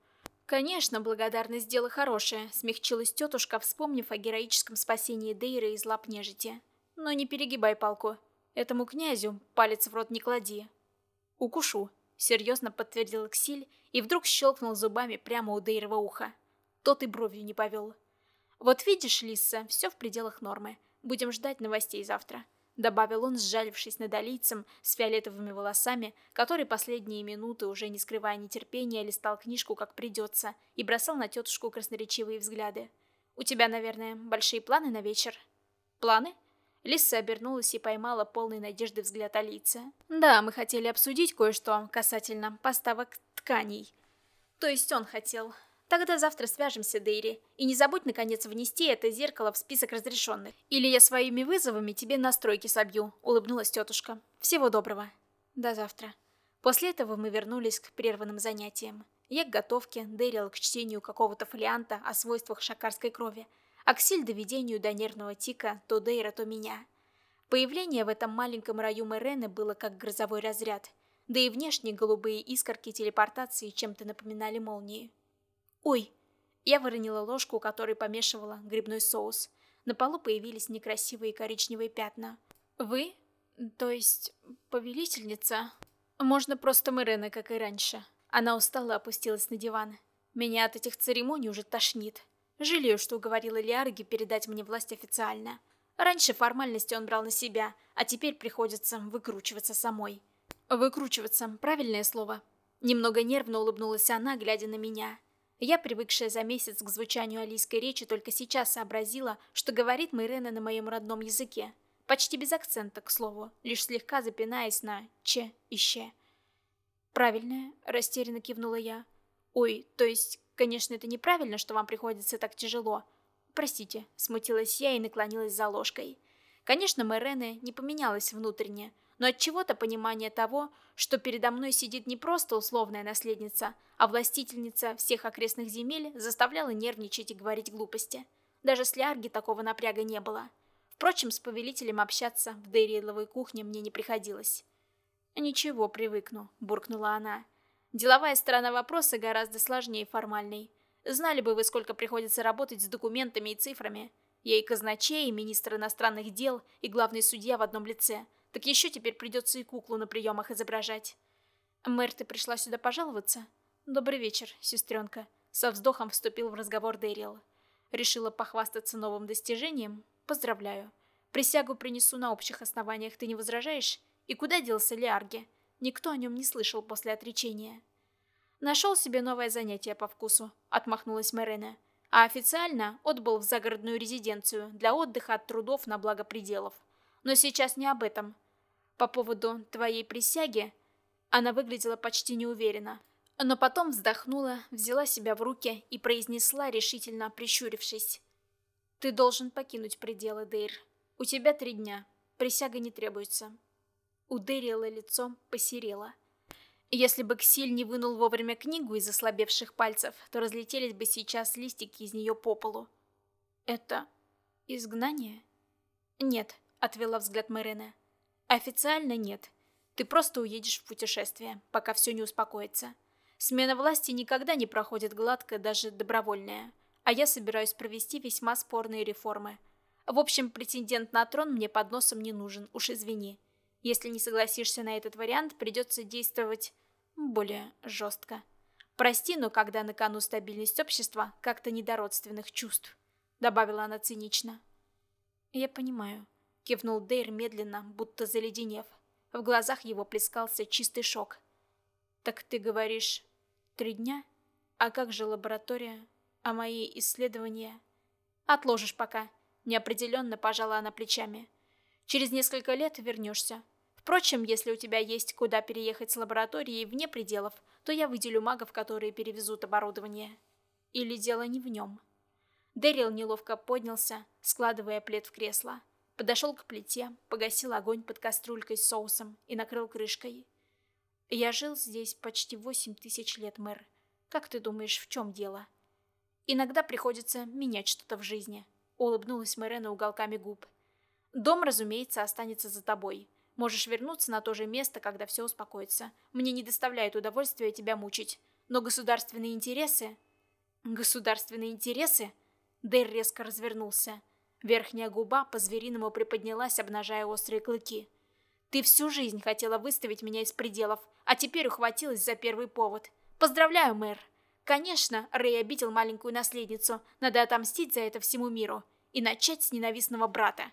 Конечно, благодарность дело хорошее, смягчилась тетушка, вспомнив о героическом спасении Дейры из лап нежити. Но не перегибай палку. Этому князю палец в рот не клади. Укушу, серьезно подтвердил Ксиль и вдруг щелкнул зубами прямо у Дейрова уха. Тот и бровью не повел. Вот видишь, Лиса, все в пределах нормы. Будем ждать новостей завтра. Добавил он, сжалившись над Алийцем с фиолетовыми волосами, который последние минуты, уже не скрывая нетерпения, листал книжку как придется и бросал на тетушку красноречивые взгляды. «У тебя, наверное, большие планы на вечер?» «Планы?» Лиса обернулась и поймала полный надежды взгляд Алицы. «Да, мы хотели обсудить кое-что касательно поставок тканей». «То есть он хотел. Тогда завтра свяжемся, Дейри. И не забудь, наконец, внести это зеркало в список разрешенных. Или я своими вызовами тебе настройки собью», — улыбнулась тетушка. «Всего доброго. До завтра». После этого мы вернулись к прерванным занятиям. Я к готовке, Дэрил к чтению какого-то фолианта о свойствах шакарской крови, Аксиль доведению до нервного тика то Дейра, то меня. Появление в этом маленьком раю Мэрены было как грозовой разряд, да и внешние голубые искорки телепортации чем-то напоминали молнии. «Ой!» Я выронила ложку, которой помешивала грибной соус. На полу появились некрасивые коричневые пятна. «Вы? То есть, повелительница?» «Можно просто Мэрена, как и раньше». Она устало опустилась на диван. «Меня от этих церемоний уже тошнит. Жалею, что уговорила Лиарги передать мне власть официально. Раньше формальности он брал на себя, а теперь приходится выкручиваться самой». «Выкручиваться – правильное слово». Немного нервно улыбнулась она, глядя на меня. Я, привыкшая за месяц к звучанию алийской речи, только сейчас сообразила, что говорит Майрена на моем родном языке. Почти без акцента, к слову, лишь слегка запинаясь на «че» и «ще». «Правильно», — растерянно кивнула я. «Ой, то есть, конечно, это неправильно, что вам приходится так тяжело. Простите», — смутилась я и наклонилась за ложкой. Конечно, Мэрене не поменялась внутренне, но от чего-то понимание того, что передо мной сидит не просто условная наследница, а властительница всех окрестных земель, заставляло нервничать и говорить глупости. Даже с Лярги такого напряга не было. Впрочем, с повелителем общаться в Дейриеловой кухне мне не приходилось. «Ничего, привыкну», — буркнула она. «Деловая сторона вопроса гораздо сложнее формальной. Знали бы вы, сколько приходится работать с документами и цифрами. Я и казначей, и министр иностранных дел, и главный судья в одном лице — так еще теперь придется и куклу на приемах изображать. Мэр, ты пришла сюда пожаловаться? Добрый вечер, сестренка. Со вздохом вступил в разговор Дэрил. Решила похвастаться новым достижением? Поздравляю. Присягу принесу на общих основаниях, ты не возражаешь? И куда делся Лиарге? Никто о нем не слышал после отречения. Нашел себе новое занятие по вкусу, отмахнулась Мэрена. А официально отбыл в загородную резиденцию для отдыха от трудов на благо пределов. Но сейчас не об этом. По поводу твоей присяги, она выглядела почти неуверенно. Но потом вздохнула, взяла себя в руки и произнесла, решительно прищурившись. «Ты должен покинуть пределы, Дейр. У тебя три дня. Присяга не требуется». У Дэрила лицо посерело. Если бы Ксиль не вынул вовремя книгу из ослабевших пальцев, то разлетелись бы сейчас листики из нее по полу. «Это... изгнание?» «Нет», — отвела взгляд Мэрена. «Официально нет. Ты просто уедешь в путешествие, пока все не успокоится. Смена власти никогда не проходит гладко, даже добровольная. А я собираюсь провести весьма спорные реформы. В общем, претендент на трон мне под носом не нужен, уж извини. Если не согласишься на этот вариант, придется действовать более жестко. Прости, но когда на кону стабильность общества, как-то не до родственных чувств, добавила она цинично. Я понимаю, кивнул Дейр медленно, будто заледенев. В глазах его плескался чистый шок. Так ты говоришь, три дня? А как же лаборатория? А мои исследования? Отложишь пока. Неопределенно пожала она плечами. Через несколько лет вернешься. Впрочем, если у тебя есть куда переехать с лабораторией вне пределов, то я выделю магов, которые перевезут оборудование. Или дело не в нем. Дэрил неловко поднялся, складывая плед в кресло. Подошел к плите, погасил огонь под кастрюлькой с соусом и накрыл крышкой. Я жил здесь почти восемь тысяч лет, мэр. Как ты думаешь, в чем дело? Иногда приходится менять что-то в жизни. Улыбнулась Мэрена уголками губ. Дом, разумеется, останется за тобой. Можешь вернуться на то же место, когда все успокоится. Мне не доставляет удовольствия тебя мучить. Но государственные интересы... Государственные интересы? Дэр резко развернулся. Верхняя губа по-звериному приподнялась, обнажая острые клыки. Ты всю жизнь хотела выставить меня из пределов, а теперь ухватилась за первый повод. Поздравляю, мэр. Конечно, Рэй обидел маленькую наследницу. Надо отомстить за это всему миру. И начать с ненавистного брата.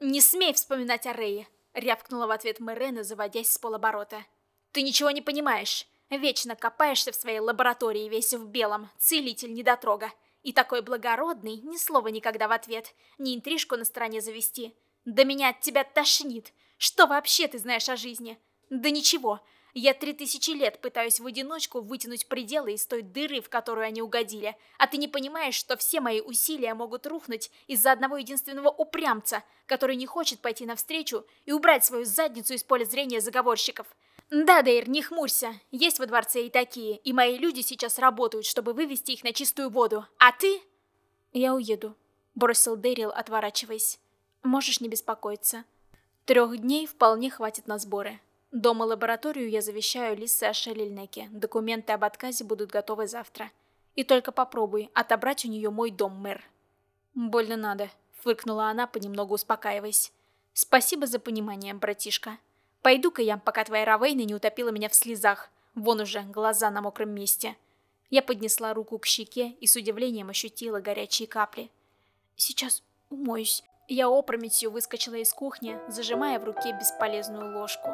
Не смей вспоминать о Рэе. Рявкнула в ответ Мэрена, заводясь с полоборота. «Ты ничего не понимаешь. Вечно копаешься в своей лаборатории весь в белом, целитель недотрога. И такой благородный, ни слова никогда в ответ, ни интрижку на стороне завести. Да меня от тебя тошнит. Что вообще ты знаешь о жизни? Да ничего, я три тысячи лет пытаюсь в одиночку вытянуть пределы из той дыры, в которую они угодили, а ты не понимаешь, что все мои усилия могут рухнуть из-за одного единственного упрямца, который не хочет пойти навстречу и убрать свою задницу из поля зрения заговорщиков. Да, Дейр, не хмурься, есть во дворце и такие, и мои люди сейчас работают, чтобы вывести их на чистую воду, а ты... Я уеду, бросил Дэрил, отворачиваясь. Можешь не беспокоиться. Трех дней вполне хватит на сборы. Дом и лабораторию я завещаю Лиссе Ашелильнеке. Документы об отказе будут готовы завтра. И только попробуй отобрать у нее мой дом, мэр. Больно надо, фыркнула она, понемногу успокаиваясь. Спасибо за понимание, братишка. Пойду-ка я, пока твоя Равейна не утопила меня в слезах. Вон уже глаза на мокром месте. Я поднесла руку к щеке и с удивлением ощутила горячие капли. Сейчас умоюсь. Я опрометью выскочила из кухни, зажимая в руке бесполезную ложку.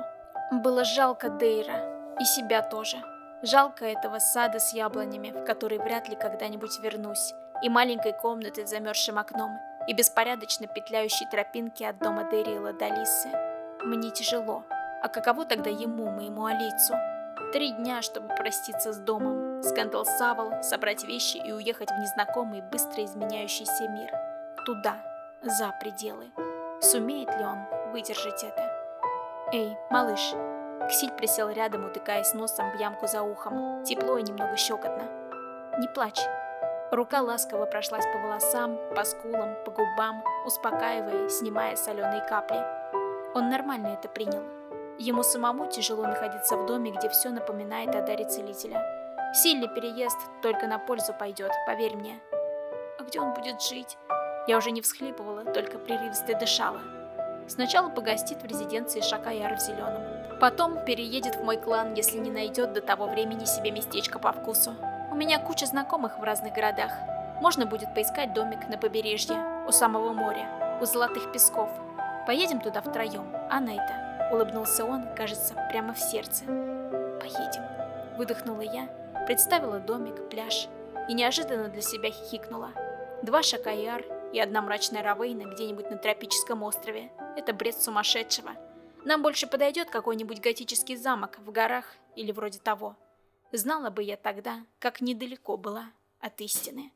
Было жалко Дейра. И себя тоже. Жалко этого сада с яблонями, в который вряд ли когда-нибудь вернусь, и маленькой комнаты с замерзшим окном, и беспорядочно петляющей тропинки от дома Дэрила до Лисы. Мне тяжело. А каково тогда ему, моему Алицу? Три дня, чтобы проститься с домом, скандал Савол, собрать вещи и уехать в незнакомый, быстро изменяющийся мир. Туда, за пределы. Сумеет ли он выдержать это? «Эй, малыш!» Ксиль присел рядом, утыкаясь носом в ямку за ухом. Тепло и немного щекотно. «Не плачь!» Рука ласково прошлась по волосам, по скулам, по губам, успокаивая, снимая соленые капли. Он нормально это принял. Ему самому тяжело находиться в доме, где все напоминает о даре целителя. Сильный переезд только на пользу пойдет, поверь мне. А где он будет жить? Я уже не всхлипывала, только прерывисто дышала. Сначала погостит в резиденции Шакаяра в Зеленом. Потом переедет в мой клан, если не найдет до того времени себе местечко по вкусу. У меня куча знакомых в разных городах. Можно будет поискать домик на побережье, у самого моря, у золотых песков. Поедем туда втроем, а Найта? Улыбнулся он, кажется, прямо в сердце. Поедем. Выдохнула я представила домик, пляж и неожиданно для себя хихикнула. Два шакаяр и одна мрачная равейна где-нибудь на тропическом острове. Это бред сумасшедшего. Нам больше подойдет какой-нибудь готический замок в горах или вроде того. Знала бы я тогда, как недалеко была от истины.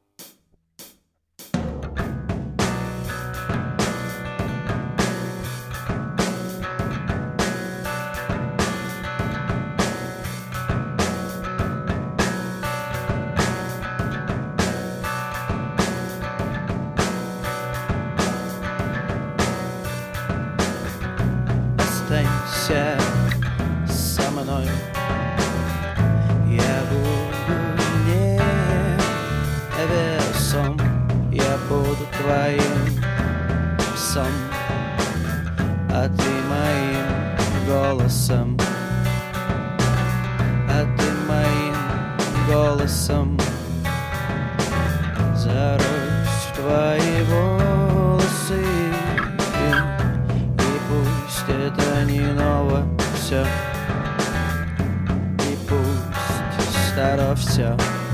Пусть старо все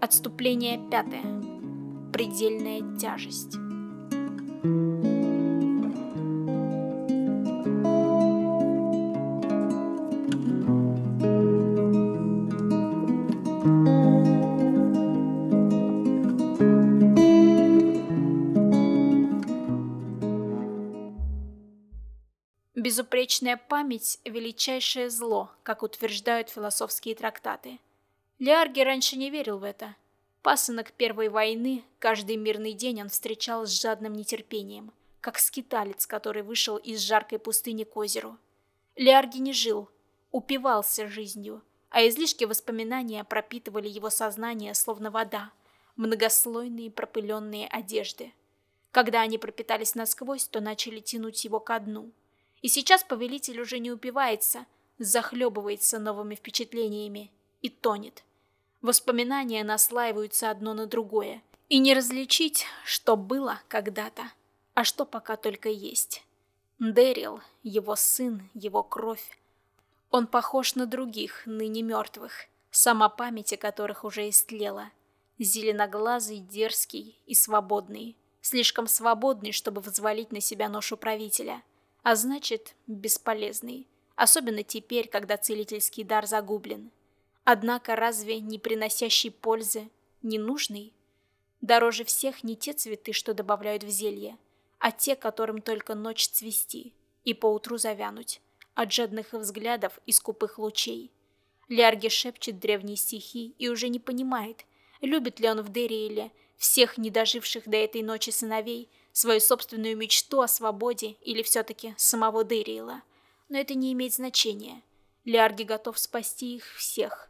Отступление пятое. Предельная тяжесть. Безупречная память – величайшее зло, как утверждают философские трактаты. Лиарги раньше не верил в это. Пасынок Первой войны каждый мирный день он встречал с жадным нетерпением, как скиталец, который вышел из жаркой пустыни к озеру. Лиарги не жил, упивался жизнью, а излишки воспоминания пропитывали его сознание, словно вода, многослойные пропыленные одежды. Когда они пропитались насквозь, то начали тянуть его ко дну. И сейчас повелитель уже не упивается, захлебывается новыми впечатлениями и тонет. Воспоминания наслаиваются одно на другое, и не различить, что было когда-то, а что пока только есть. Дэрил, его сын, его кровь. Он похож на других, ныне мертвых, сама память о которых уже истлела. Зеленоглазый, дерзкий и свободный. Слишком свободный, чтобы взвалить на себя ношу правителя. А значит, бесполезный. Особенно теперь, когда целительский дар загублен. Однако разве не приносящий пользы, не нужный? Дороже всех не те цветы, что добавляют в зелье, а те, которым только ночь цвести и поутру завянуть, от жадных взглядов и скупых лучей. Лярги шепчет древние стихи и уже не понимает, любит ли он в Дериэле всех недоживших до этой ночи сыновей, свою собственную мечту о свободе или все-таки самого Дериэла. Но это не имеет значения – Лиарги готов спасти их всех.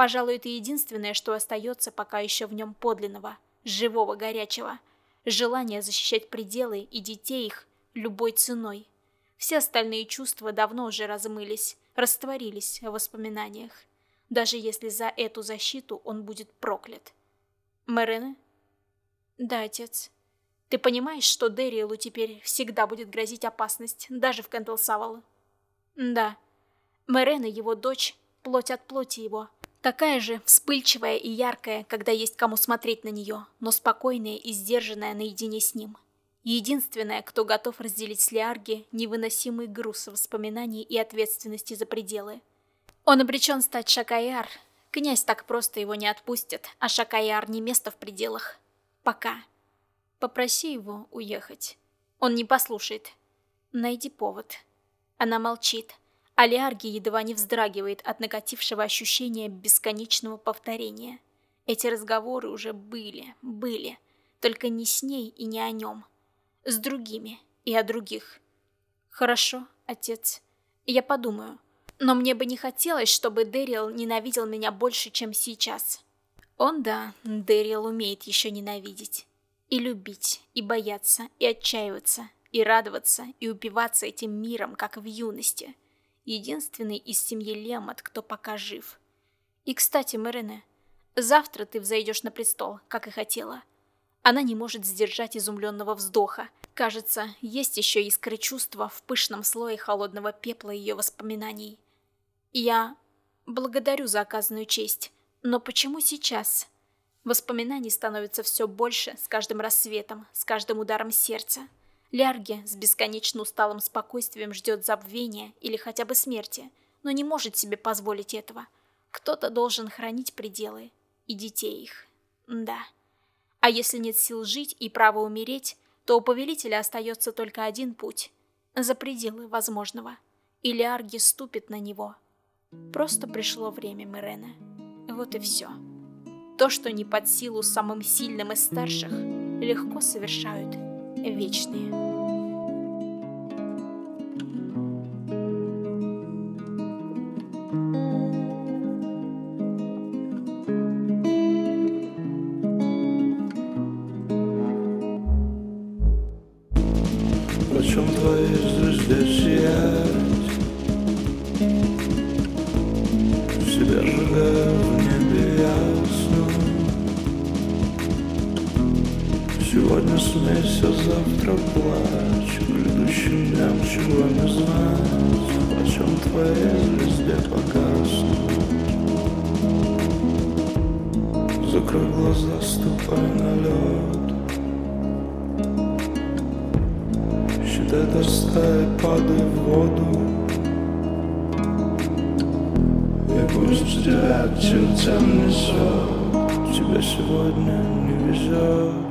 Пожалуй, это единственное, что остается пока еще в нем подлинного, живого, горячего. Желание защищать пределы и детей их любой ценой. Все остальные чувства давно уже размылись, растворились в воспоминаниях. Даже если за эту защиту он будет проклят. Мэрене? Да, отец. Ты понимаешь, что Дэриэлу теперь всегда будет грозить опасность, даже в Кэнтлсавал? Да. Мэрена, его дочь, плоть от плоти его. Такая же вспыльчивая и яркая, когда есть кому смотреть на нее, но спокойная и сдержанная наедине с ним. Единственная, кто готов разделить с Лиарги невыносимый груз воспоминаний и ответственности за пределы. Он обречен стать Шакаяр. Князь так просто его не отпустит, а Шакаяр не место в пределах. Пока. Попроси его уехать. Он не послушает. Найди повод. Она молчит. А Лиарги едва не вздрагивает от накатившего ощущения бесконечного повторения. Эти разговоры уже были, были. Только не с ней и не о нем. С другими и о других. Хорошо, отец. Я подумаю. Но мне бы не хотелось, чтобы Дэрил ненавидел меня больше, чем сейчас. Он, да, Дэрил умеет еще ненавидеть. И любить, и бояться, и отчаиваться, и радоваться, и упиваться этим миром, как в юности. Единственный из семьи Лемот, кто пока жив. И, кстати, Мэрене, завтра ты взойдешь на престол, как и хотела. Она не может сдержать изумленного вздоха. Кажется, есть еще искры чувства в пышном слое холодного пепла ее воспоминаний. Я благодарю за оказанную честь, но почему сейчас? Воспоминаний становится все больше с каждым рассветом, с каждым ударом сердца. Лярги с бесконечно усталым спокойствием ждет забвения или хотя бы смерти, но не может себе позволить этого. Кто-то должен хранить пределы и детей их. Да. А если нет сил жить и права умереть, то у повелителя остается только один путь – за пределы возможного. И Лярги ступит на него. Просто пришло время Мирена. Вот и все. То, что не под силу самым сильным из старших, легко совершают вечные. Закрой глаза, ступай на лед. Считай до ста и падай в воду. И пусть тебя ветер несет. Тебе сегодня не везет